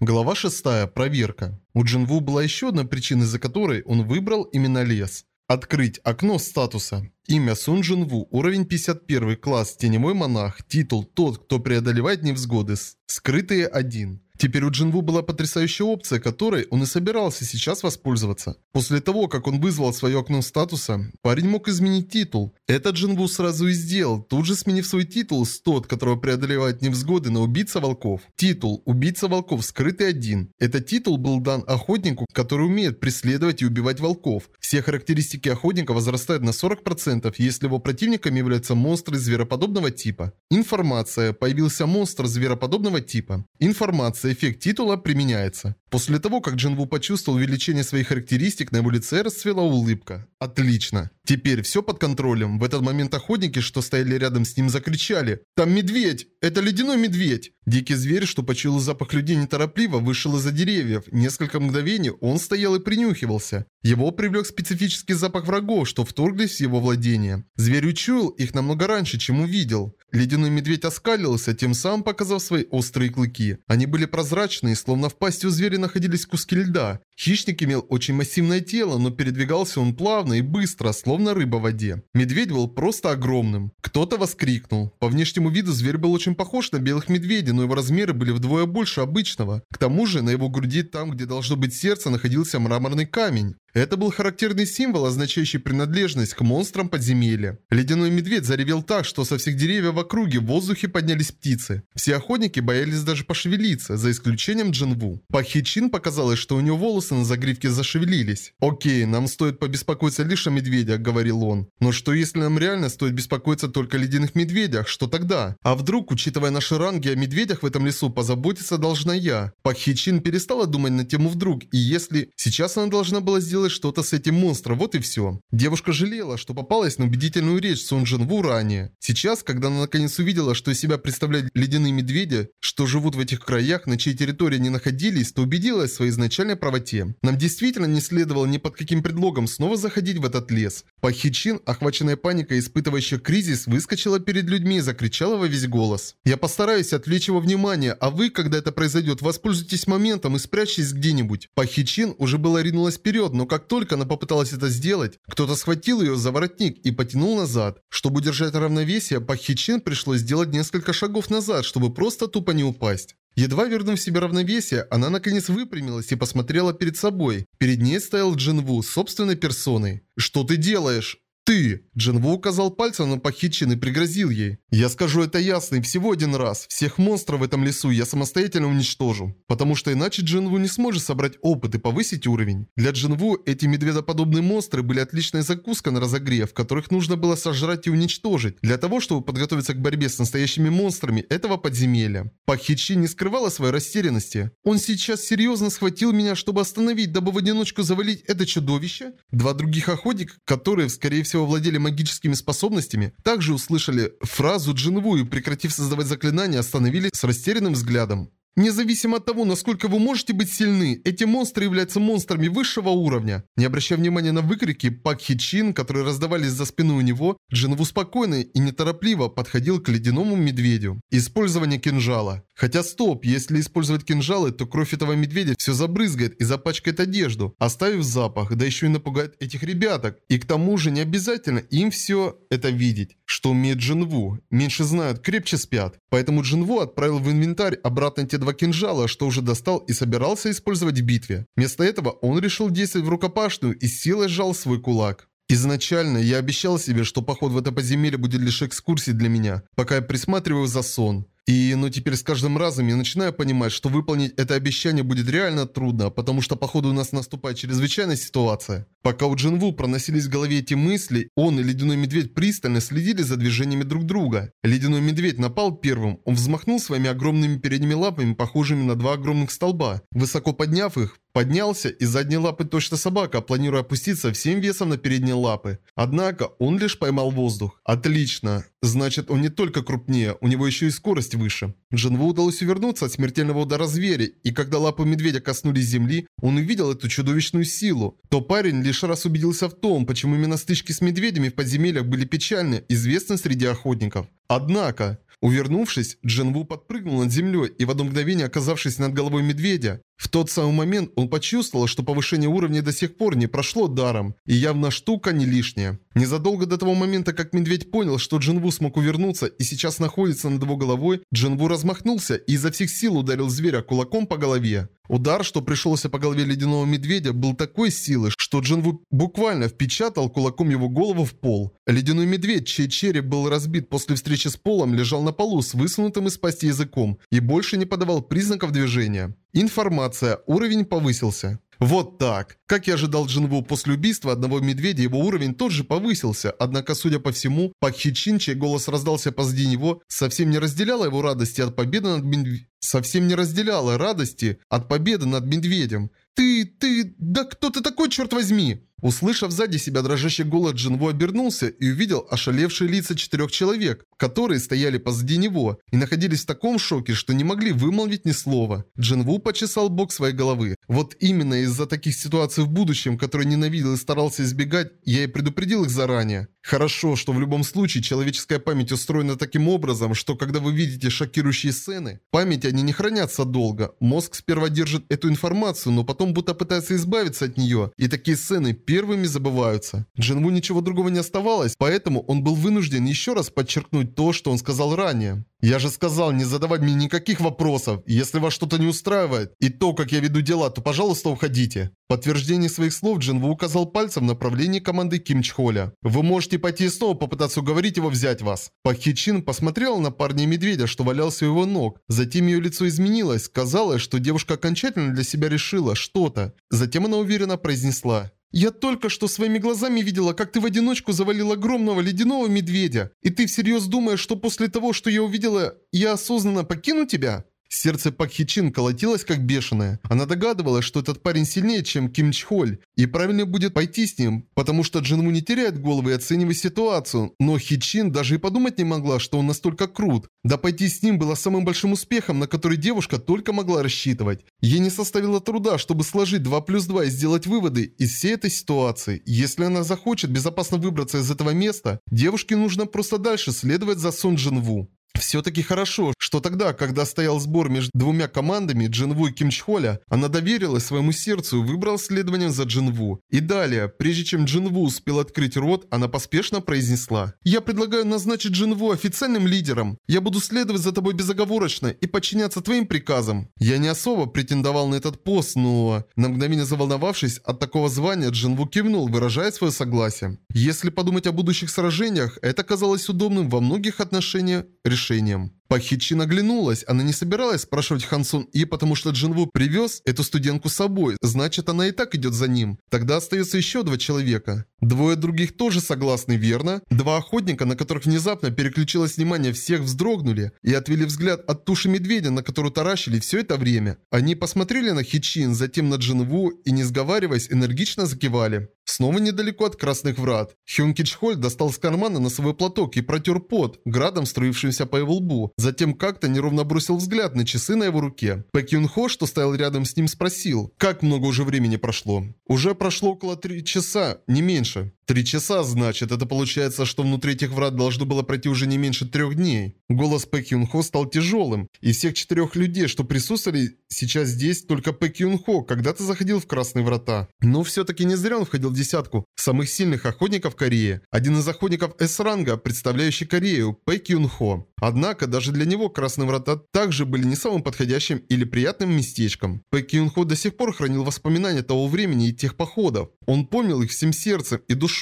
Глава 6. Проверка. У Джинву была еще одна причина, из-за которой он выбрал именно лес. Открыть окно статуса. Имя Сун Джинву, уровень 51, класс Теневой монах, титул Тот, кто преодолевает невзгоды. Скрытые 1. Теперь у Джинву была потрясающая опция, которой он и собирался сейчас воспользоваться. После того, как он вызвал свое окно статуса, парень мог изменить титул. Это Джинву сразу и сделал, тут же сменив свой титул с тот, которого преодолевает невзгоды на убийца волков. Титул «Убийца волков. Скрытый один». Этот титул был дан охотнику, который умеет преследовать и убивать волков. Все характеристики охотника возрастают на 40%, если его противником являются монстры звероподобного типа. Информация. Появился монстр звероподобного типа. Информация эффект титула применяется. После того, как Джинву почувствовал увеличение своих характеристик, на его лице расцвела улыбка. Отлично. Теперь все под контролем. В этот момент охотники, что стояли рядом с ним, закричали. «Там медведь! Это ледяной медведь!» Дикий зверь, что почуял запах людей неторопливо, вышел из-за деревьев. Несколько мгновений он стоял и принюхивался. Его привлек специфический запах врагов, что вторглись в его владение. Зверь учуял их намного раньше, чем увидел. Ледяной медведь оскалился, тем самым показав свои острые клыки. Они были прозрачные, словно в пасти у зверя находились куски льда. Хищник имел очень массивное тело, но передвигался он плавно и быстро, словно рыба в воде. Медведь был просто огромным. Кто-то воскликнул. По внешнему виду зверь был очень похож на белых медведей, но его размеры были вдвое больше обычного. К тому же на его груди, там где должно быть сердце, находился мраморный камень. Это был характерный символ, означающий принадлежность к монстрам подземелья. Ледяной медведь заревел так, что со всех деревьев округе в воздухе поднялись птицы. Все охотники боялись даже пошевелиться, за исключением Джинву. По Хичин показалось, что у него волосы на загривке зашевелились. «Окей, нам стоит побеспокоиться лишь о медведях», — говорил он. «Но что если нам реально стоит беспокоиться только о ледяных медведях? Что тогда? А вдруг, учитывая наши ранги, о медведях в этом лесу позаботиться должна я?» Пак Хичин перестала думать на тему «вдруг», и если сейчас она должна была сделать что-то с этим монстром, вот и все. Девушка жалела, что попалась на убедительную речь Сон Джин Ву ранее. Сейчас, когда она наконец увидела, что из себя представляют ледяные медведи, что живут в этих краях, на чьей территории они находились, то убедилась в своей изначальной правоте. Нам действительно не следовало ни под каким предлогом снова заходить в этот лес. Пахичин, охваченная паникой, испытывающая кризис, выскочила перед людьми и закричала во весь голос. «Я постараюсь отвлечь его внимание, а вы, когда это произойдет, воспользуйтесь моментом и спрячьтесь где-нибудь». Пахичин уже была ринулась вперед, но как только она попыталась это сделать, кто-то схватил ее за воротник и потянул назад. Чтобы удержать равновесие, Пахичин пришлось сделать несколько шагов назад, чтобы просто тупо не упасть. Едва вернув себе равновесие, она наконец выпрямилась и посмотрела перед собой. Перед ней стоял Джинву собственной персоной. «Что ты делаешь?» «Ты!» Джинву указал пальцем на Пахичин и пригрозил ей. «Я скажу это ясно и всего один раз. Всех монстров в этом лесу я самостоятельно уничтожу. Потому что иначе Джинву не сможет собрать опыт и повысить уровень. Для Джинву эти медведоподобные монстры были отличной закуской на разогрев, которых нужно было сожрать и уничтожить, для того, чтобы подготовиться к борьбе с настоящими монстрами этого подземелья. Пахичин не скрывала своей растерянности. «Он сейчас серьезно схватил меня, чтобы остановить, дабы в одиночку завалить это чудовище?» Два других охотника, которые, скорее всего, всего владели магическими способностями, также услышали фразу Джинву и, прекратив создавать заклинания, остановились с растерянным взглядом. Независимо от того, насколько вы можете быть сильны, эти монстры являются монстрами высшего уровня. Не обращая внимания на выкрики Пак Хи Чин, которые раздавались за спиной у него, Джинву спокойно и неторопливо подходил к ледяному медведю. Использование кинжала. Хотя стоп, если использовать кинжалы, то кровь этого медведя все забрызгает и запачкает одежду, оставив запах, да еще и напугает этих ребяток. И к тому же не обязательно им все это видеть. Что умеет Джинву? Меньше знают, крепче спят. Поэтому Джинву отправил в инвентарь обратно те два кинжала, что уже достал и собирался использовать в битве. Вместо этого он решил действовать в рукопашную и силой сжал свой кулак. Изначально я обещал себе, что поход в это подземелье будет лишь экскурсией для меня, пока я присматриваю за сон. И, ну теперь с каждым разом я начинаю понимать, что выполнить это обещание будет реально трудно, потому что походу у нас наступает чрезвычайная ситуация. Пока у Джинву проносились в голове эти мысли, он и Ледяной Медведь пристально следили за движениями друг друга. Ледяной Медведь напал первым, он взмахнул своими огромными передними лапами, похожими на два огромных столба. Высоко подняв их, поднялся и задние лапы точно собака, планируя опуститься всем весом на передние лапы. Однако он лишь поймал воздух. Отлично. Значит, он не только крупнее, у него еще и скорость выше. Джинву удалось увернуться от смертельного удара зверя, и когда лапы медведя коснулись земли, он увидел эту чудовищную силу. То парень лишь раз убедился в том, почему именно стычки с медведями в подземельях были печальны, известны среди охотников. Однако, Увернувшись, Джинву подпрыгнул над землей и в одно мгновение оказавшись над головой медведя, в тот самый момент он почувствовал, что повышение уровня до сих пор не прошло даром, и явно штука не лишняя. Незадолго до того момента, как медведь понял, что Джинву смог увернуться и сейчас находится над его головой, Джинву размахнулся и изо всех сил ударил зверя кулаком по голове. Удар, что пришелся по голове ледяного медведя, был такой силы, что Джинву буквально впечатал кулаком его голову в пол. Ледяной медведь, чей череп был разбит после встречи с полом, лежал на полу с высунутым из пасти языком и больше не подавал признаков движения. Информация. Уровень повысился. Вот так. Как и ожидал Джинву после убийства одного медведя, его уровень тоже повысился, однако, судя по всему, Пак Хичин, чей голос раздался позади него, совсем не разделяла его радости от победы над медведем. Совсем не разделяла радости от победы над медведем. «Ты, ты, да кто ты такой, черт возьми?» Услышав сзади себя дрожащий голос, Джинву обернулся и увидел ошалевшие лица четырех человек, которые стояли позади него и находились в таком шоке, что не могли вымолвить ни слова. Джинву почесал бок своей головы. Вот именно из-за таких ситуаций в будущем, которые ненавидел и старался избегать, я и предупредил их заранее. Хорошо, что в любом случае человеческая память устроена таким образом, что когда вы видите шокирующие сцены, память они не хранятся долго. Мозг сперва держит эту информацию, но потом будто пытается избавиться от нее, и такие сцены первыми забываются. Джинву ничего другого не оставалось, поэтому он был вынужден еще раз подчеркнуть то, что он сказал ранее. Я же сказал не задавать мне никаких вопросов. Если вас что-то не устраивает и то, как я веду дела, то, пожалуйста, уходите. В подтверждение своих слов Джинву указал пальцем в направлении команды Ким Чхоля. Вы можете пойти и снова попытаться уговорить его взять вас. Пак Хи Чин посмотрела на парня медведя, что валялся у его ног. Затем ее лицо изменилось. Казалось, что девушка окончательно для себя решила что-то. Затем она уверенно произнесла. Я только что своими глазами видела, как ты в одиночку завалил огромного ледяного медведя. И ты всерьез думаешь, что после того, что я увидела, я осознанно покину тебя? Сердце Пак Хичин колотилось как бешеное. Она догадывалась, что этот парень сильнее, чем Ким Чхоль, и правильно будет пойти с ним, потому что Джинву не теряет головы и оценивает ситуацию. Но Хичин даже и подумать не могла, что он настолько крут. Да пойти с ним было самым большим успехом, на который девушка только могла рассчитывать. Ей не составило труда, чтобы сложить 2 плюс 2 и сделать выводы из всей этой ситуации. Если она захочет безопасно выбраться из этого места, девушке нужно просто дальше следовать за Сон Джинву. Все-таки хорошо, что тогда, когда стоял сбор между двумя командами Джинву и Кимчхоля, она доверилась своему сердцу и выбрала следование за Джинву. И далее, прежде чем Джинву успел открыть рот, она поспешно произнесла. «Я предлагаю назначить Джинву официальным лидером. Я буду следовать за тобой безоговорочно и подчиняться твоим приказам». Я не особо претендовал на этот пост, но... На мгновение заволновавшись от такого звания, Джинву кивнул, выражая свое согласие. Если подумать о будущих сражениях, это казалось удобным во многих отношениях решением. Пахичин оглянулась. Она не собиралась спрашивать Хансун И, потому что Джинву привез эту студентку с собой. Значит, она и так идет за ним. Тогда остается еще два человека. Двое других тоже согласны, верно? Два охотника, на которых внезапно переключилось внимание всех, вздрогнули и отвели взгляд от туши медведя, на которую таращили все это время. Они посмотрели на Хичин, затем на Джинву и, не сговариваясь, энергично закивали. Снова недалеко от Красных Врат. Хён Кичхоль достал с кармана носовой платок и протер пот, градом струившимся по его лбу. Затем как-то неровно бросил взгляд на часы на его руке. Пэк Юн Хо, что стоял рядом с ним, спросил, как много уже времени прошло. Уже прошло около три часа, не меньше. Три часа, значит, это получается, что внутри этих врат должно было пройти уже не меньше трех дней. Голос Пэк Юн Хо стал тяжелым. Из всех четырех людей, что присутствовали сейчас здесь, только Пэк Юн Хо когда-то заходил в Красные Врата. Но все-таки не зря он входил в десятку самых сильных охотников Кореи. Один из охотников С-ранга, представляющий Корею, Пэк Юн Хо. Однако, даже для него Красные Врата также были не самым подходящим или приятным местечком. Пэк Юн Хо до сих пор хранил воспоминания того времени и тех походов. Он помнил их всем сердцем и душой.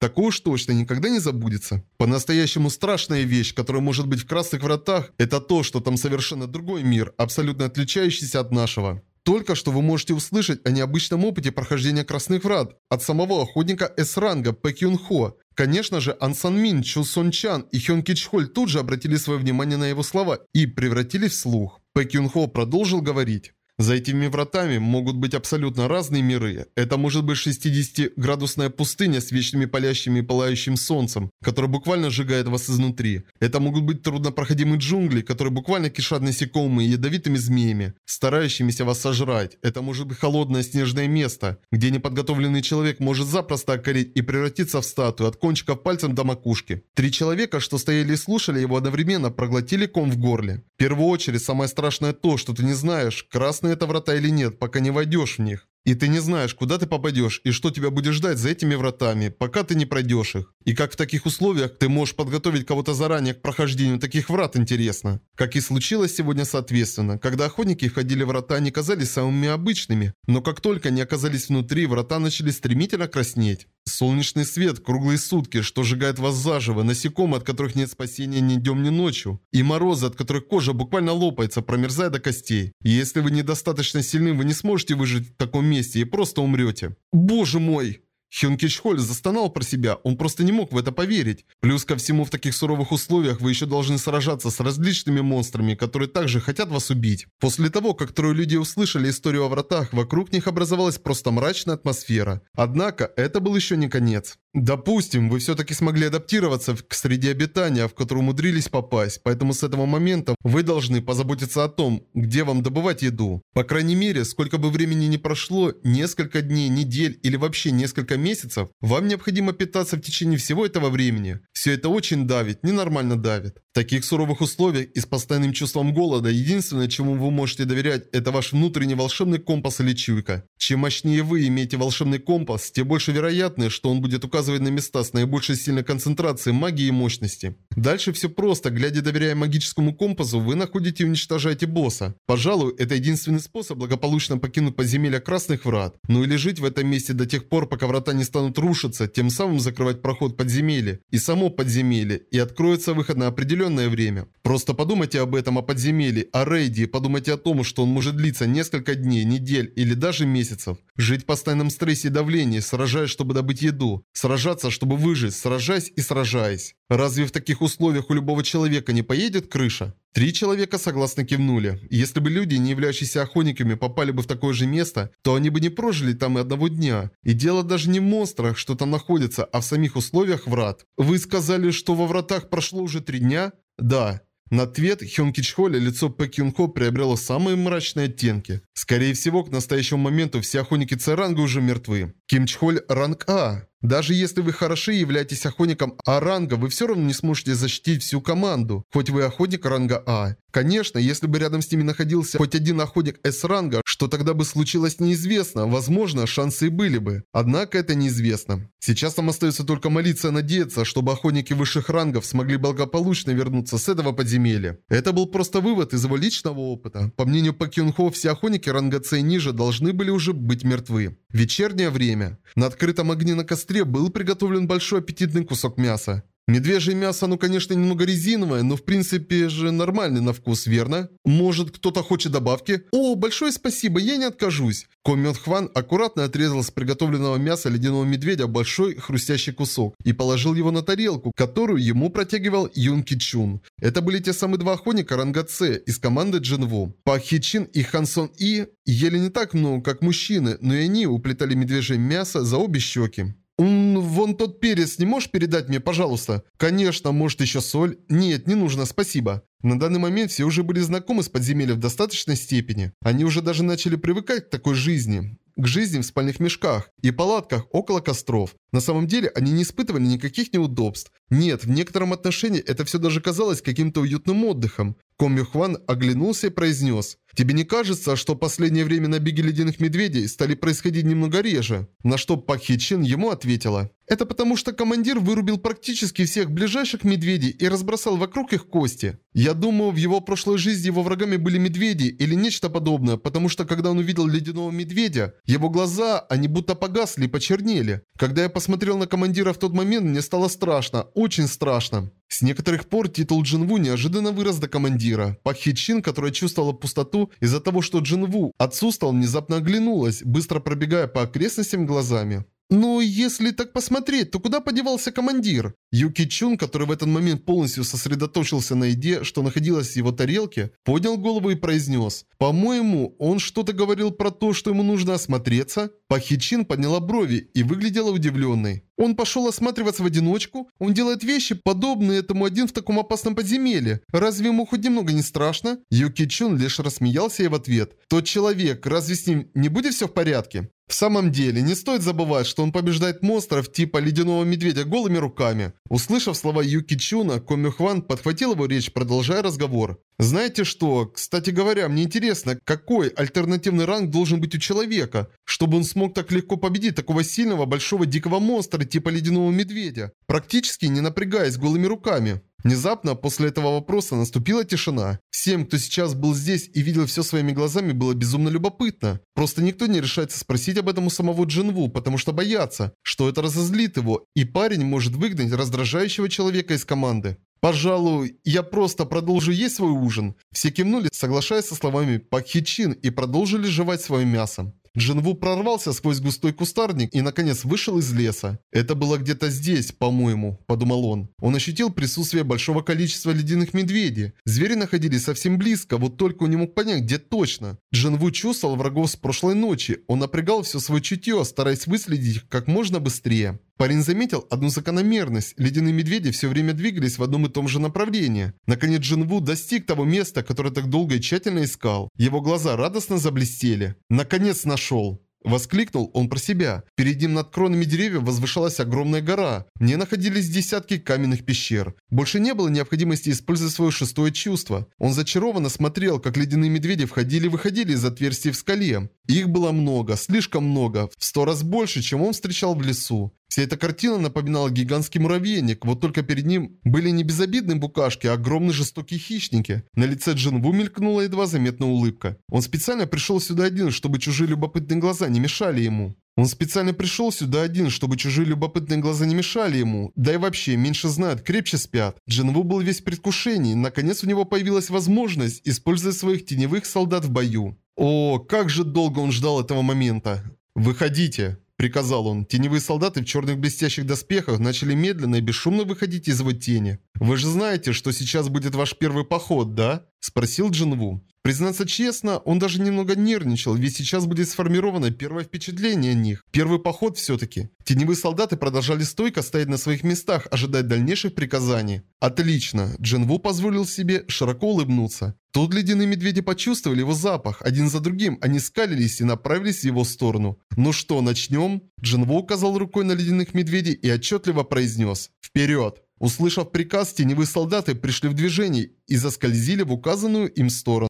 Такое уж точно никогда не забудется. По-настоящему страшная вещь, которая может быть в Красных Вратах, это то, что там совершенно другой мир, абсолютно отличающийся от нашего. Только что вы можете услышать о необычном опыте прохождения Красных Врат от самого охотника С-ранга Пэк Юн Хо. Конечно же, Ан Сан Мин, Чу Сон Чан и Хён Кич Холь тут же обратили свое внимание на его слова и превратились в слух. Пэк Юн Хо продолжил говорить. За этими вратами могут быть абсолютно разные миры. Это может быть 60-градусная пустыня с вечными палящими и пылающим солнцем, которая буквально сжигает вас изнутри. Это могут быть труднопроходимые джунгли, которые буквально кишат насекомыми и ядовитыми змеями, старающимися вас сожрать. Это может быть холодное снежное место, где неподготовленный человек может запросто окореть и превратиться в статую от кончиков пальцем до макушки. Три человека, что стояли и слушали его одновременно, проглотили ком в горле. В первую очередь, самое страшное то, что ты не знаешь, красный это врата или нет, пока не войдешь в них. И ты не знаешь, куда ты попадешь и что тебя будет ждать за этими вратами, пока ты не пройдешь их. И как в таких условиях ты можешь подготовить кого-то заранее к прохождению таких врат, интересно. Как и случилось сегодня соответственно. Когда охотники входили в врата, они казались самыми обычными. Но как только они оказались внутри, врата начали стремительно краснеть. Солнечный свет, круглые сутки, что сжигает вас заживо, насекомые, от которых нет спасения ни днем, ни ночью, и морозы, от которых кожа буквально лопается, промерзая до костей. И если вы недостаточно сильны, вы не сможете выжить в таком месте и просто умрете. Боже мой! Хён Кичхоль застонал про себя, он просто не мог в это поверить. Плюс ко всему в таких суровых условиях вы еще должны сражаться с различными монстрами, которые также хотят вас убить. После того, как трое людей услышали историю о вратах, вокруг них образовалась просто мрачная атмосфера. Однако, это был еще не конец. Допустим, вы все-таки смогли адаптироваться к среде обитания, в которую умудрились попасть, поэтому с этого момента вы должны позаботиться о том, где вам добывать еду. По крайней мере, сколько бы времени ни прошло, несколько дней, недель или вообще несколько месяцев, вам необходимо питаться в течение всего этого времени. Все это очень давит, ненормально давит. В таких суровых условиях и с постоянным чувством голода, единственное, чему вы можете доверять, это ваш внутренний волшебный компас или чуйка. Чем мощнее вы имеете волшебный компас, тем больше вероятность, что он будет указывать указывает на места с наибольшей сильной концентрацией магии и мощности. Дальше все просто. Глядя доверяя магическому компасу, вы находите и уничтожаете босса. Пожалуй, это единственный способ благополучно покинуть подземелья Красных Врат. Ну или жить в этом месте до тех пор, пока врата не станут рушиться, тем самым закрывать проход подземелья и само подземелье, и откроется выход на определенное время. Просто подумайте об этом, о подземелье, о рейде, подумайте о том, что он может длиться несколько дней, недель или даже месяцев. Жить в постоянном стрессе и давлении, сражаясь, чтобы добыть еду, сражаться, чтобы выжить, сражаясь и сражаясь. Разве в таких условиях у любого человека не поедет крыша? Три человека согласно кивнули. Если бы люди, не являющиеся охотниками, попали бы в такое же место, то они бы не прожили там и одного дня. И дело даже не в монстрах, что там находится, а в самих условиях врат. Вы сказали, что во вратах прошло уже три дня? Да. На ответ Хён Кичхоля лицо Пэ Кюн Хо приобрело самые мрачные оттенки. Скорее всего, к настоящему моменту все охотники Церанга уже мертвы. Ким Чхоль ранг А. Даже если вы хороши и являетесь охотником А-ранга, вы все равно не сможете защитить всю команду, хоть вы охотник ранга А. Конечно, если бы рядом с ними находился хоть один охотник С-ранга, что тогда бы случилось неизвестно, возможно, шансы и были бы. Однако это неизвестно. Сейчас нам остается только молиться и надеяться, чтобы охотники высших рангов смогли благополучно вернуться с этого подземелья. Это был просто вывод из его личного опыта. По мнению Пак Хо, все охотники ранга С и ниже должны были уже быть мертвы. Вечернее время. На открытом огне на костре был приготовлен большой аппетитный кусок мяса. Медвежье мясо, оно, конечно, немного резиновое, но в принципе же нормальный на вкус, верно? Может, кто-то хочет добавки? О, большое спасибо, я не откажусь. Комён Хван аккуратно отрезал с приготовленного мяса ледяного медведя большой хрустящий кусок и положил его на тарелку, которую ему протягивал Юн Кичун. Это были те самые два охотника ранга С из команды Джинву. Пак Хичин и Хансон И ели не так много, как мужчины, но и они уплетали медвежье мясо за обе щеки. «Вон тот перец не можешь передать мне, пожалуйста?» «Конечно, может еще соль?» «Нет, не нужно, спасибо». На данный момент все уже были знакомы с подземельем в достаточной степени. Они уже даже начали привыкать к такой жизни к жизни в спальных мешках и палатках около костров. На самом деле они не испытывали никаких неудобств. Нет, в некотором отношении это все даже казалось каким-то уютным отдыхом. Ком Юхван оглянулся и произнес. «Тебе не кажется, что последнее время набеги ледяных медведей стали происходить немного реже?» На что Пак Хи ему ответила. «Это потому, что командир вырубил практически всех ближайших медведей и разбросал вокруг их кости. Я думаю, в его прошлой жизни его врагами были медведи или нечто подобное, потому что когда он увидел ледяного медведя, его глаза, они будто погасли и почернели. Когда я посмотрел на командира в тот момент, мне стало страшно, очень страшно. С некоторых пор титул Джинву неожиданно вырос до командира. Пак Хичин, которая чувствовала пустоту из-за того, что Джинву отсутствовал, внезапно оглянулась, быстро пробегая по окрестностям глазами. «Ну, если так посмотреть, то куда подевался командир?» Юки Чун, который в этот момент полностью сосредоточился на еде, что находилось в его тарелке, поднял голову и произнес. «По-моему, он что-то говорил про то, что ему нужно осмотреться?» Пахичин подняла брови и выглядела удивленной. «Он пошел осматриваться в одиночку? Он делает вещи, подобные этому один в таком опасном подземелье. Разве ему хоть немного не страшно?» Юки Чун лишь рассмеялся ей в ответ. «Тот человек, разве с ним не будет все в порядке?» В самом деле, не стоит забывать, что он побеждает монстров типа ледяного медведя голыми руками. Услышав слова Юки Чуна, Коми Хван подхватил его речь, продолжая разговор. Знаете что, кстати говоря, мне интересно, какой альтернативный ранг должен быть у человека, чтобы он смог так легко победить такого сильного большого дикого монстра типа ледяного медведя, практически не напрягаясь голыми руками. Внезапно после этого вопроса наступила тишина. Всем, кто сейчас был здесь и видел все своими глазами, было безумно любопытно. Просто никто не решается спросить об этом у самого Джинву, потому что боятся, что это разозлит его, и парень может выгнать раздражающего человека из команды. «Пожалуй, я просто продолжу есть свой ужин». Все кивнули, соглашаясь со словами Пакхичин и продолжили жевать свое мясо. Джинву прорвался сквозь густой кустарник и, наконец, вышел из леса. «Это было где-то здесь, по-моему», – подумал он. Он ощутил присутствие большого количества ледяных медведей. Звери находились совсем близко, вот только он не мог понять, где точно. Джинву чувствовал врагов с прошлой ночи. Он напрягал все свое чутье, стараясь выследить их как можно быстрее. Парень заметил одну закономерность. Ледяные медведи все время двигались в одном и том же направлении. Наконец Джинву достиг того места, которое так долго и тщательно искал. Его глаза радостно заблестели. Наконец нашел. Воскликнул он про себя. Перед ним над кронами деревьев возвышалась огромная гора. Мне находились десятки каменных пещер. Больше не было необходимости использовать свое шестое чувство. Он зачарованно смотрел, как ледяные медведи входили и выходили из отверстий в скале. Их было много, слишком много, в сто раз больше, чем он встречал в лесу. Вся эта картина напоминала гигантский муравейник, вот только перед ним были не безобидные букашки, а огромные жестокие хищники. На лице Джинву мелькнула едва заметная улыбка. Он специально пришел сюда один, чтобы чужие любопытные глаза не мешали ему. Он специально пришел сюда один, чтобы чужие любопытные глаза не мешали ему. Да и вообще, меньше знают, крепче спят. Джинву был весь в предвкушении. Наконец у него появилась возможность использовать своих теневых солдат в бою. О, как же долго он ждал этого момента. «Выходите!» Приказал он. Теневые солдаты в черных блестящих доспехах начали медленно и бесшумно выходить из его тени. «Вы же знаете, что сейчас будет ваш первый поход, да?» Спросил Джинву. Признаться честно, он даже немного нервничал, ведь сейчас будет сформировано первое впечатление о них. Первый поход все-таки. Теневые солдаты продолжали стойко стоять на своих местах, ожидая дальнейших приказаний. Отлично. Джинву позволил себе широко улыбнуться. Тут ледяные медведи почувствовали его запах. Один за другим они скалились и направились в его сторону. «Ну что, начнем?» Джинву указал рукой на ледяных медведей и отчетливо произнес «Вперед!». Услышав приказ, теневые солдаты пришли в движение и заскользили в указанную им сторону.